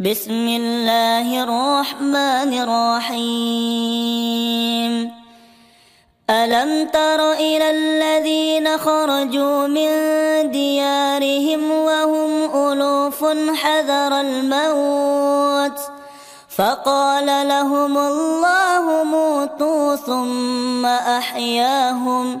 بسم الله الرحمن الرحيم. ألم تر إلى الذين خرجوا من ديارهم وهم ألوف حذر الموت؟ فقال لهم الله موتوا ثم أحياهم.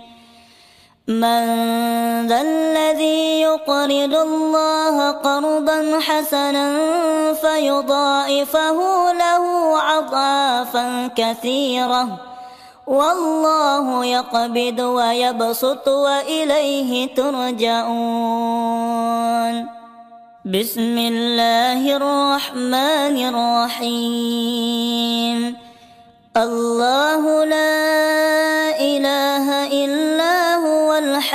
من ذا الذي يقرض الله قرضا حسنا فيضاعفه له عضافا كثيرة. والله يقبض ويبسط وإليه ترجعون. بسم الله الرحمن الرحيم. الله لا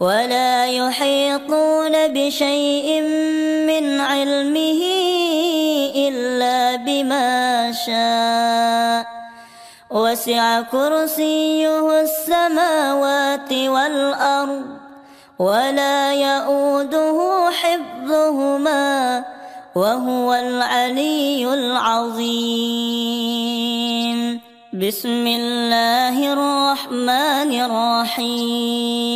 ولا يحيطون بشيء من علمه إلا بما شاء. وسع كرسيه السماوات والأرض ولا يؤوده حفظهما وهو العلي العظيم. بسم الله الرحمن الرحيم.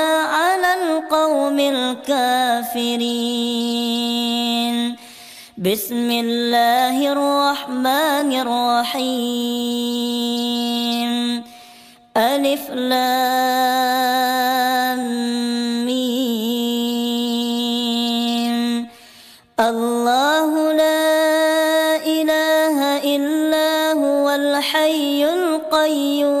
القوم الكافرين. بسم الله الرحمن الرحيم. ألف لام الله لا إله إلا هو الحي القيوم.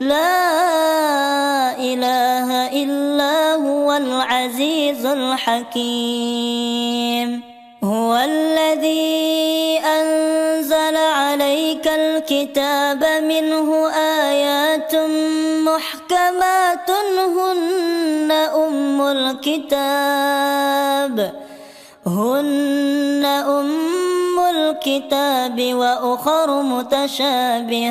لا إله إلا هو العزيز الحكيم. هو الذي أنزل عليك الكتاب منه آيات محكمات هن أم الكتاب. هن أم الكتاب وأخر متشابهات.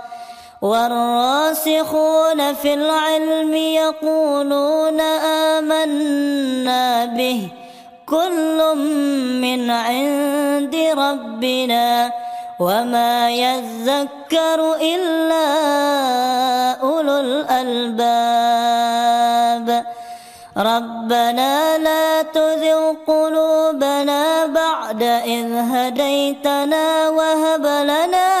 والراسخون في العلم يقولون آمنا به. كل من عند ربنا وما يذكر إلا أولو الألباب. ربنا لا تذغ قلوبنا بعد إذ هديتنا وهب لنا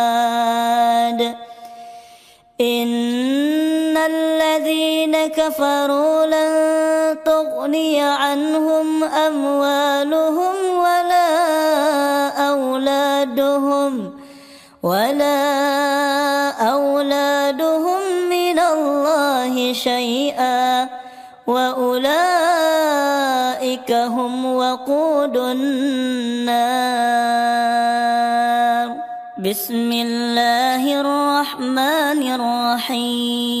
الذين كفروا لن تغني عنهم أموالهم ولا أولادهم ولا أولادهم من الله شيئا وأولئك هم وقود النار. بسم الله الرحمن الرحيم.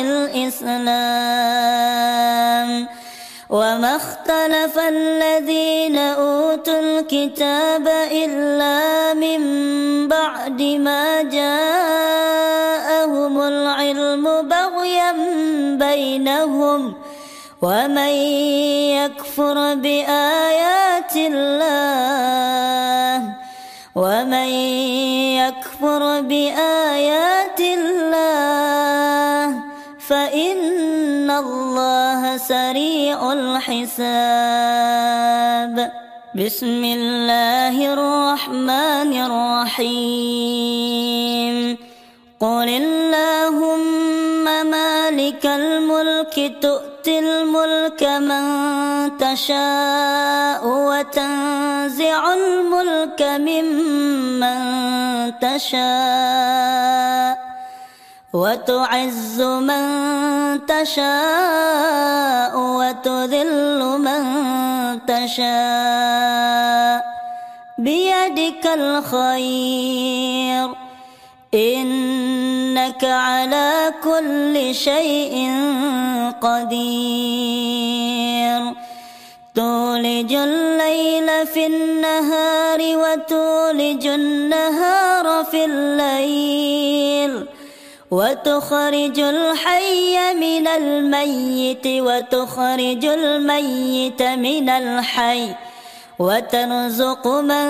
الإسلام. وما اختلف الذين أوتوا الكتاب إلا من بعد ما جاءهم العلم بغيا بينهم. ومن يكفر بآيات الله ومن يكفر بآيات الله سريع الحساب. بسم الله الرحمن الرحيم. قل اللهم مالك الملك تؤتي الملك من تشاء وتنزع الملك ممن تشاء. وتعز من تشاء وتذل من تشاء بيدك الخير. إنك على كل شيء قدير. تولج الليل في النهار وتولج النهار في الليل. وتخرج الحي من الميت وتخرج الميت من الحي. وترزق من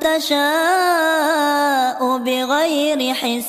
تشاء بغير حساب.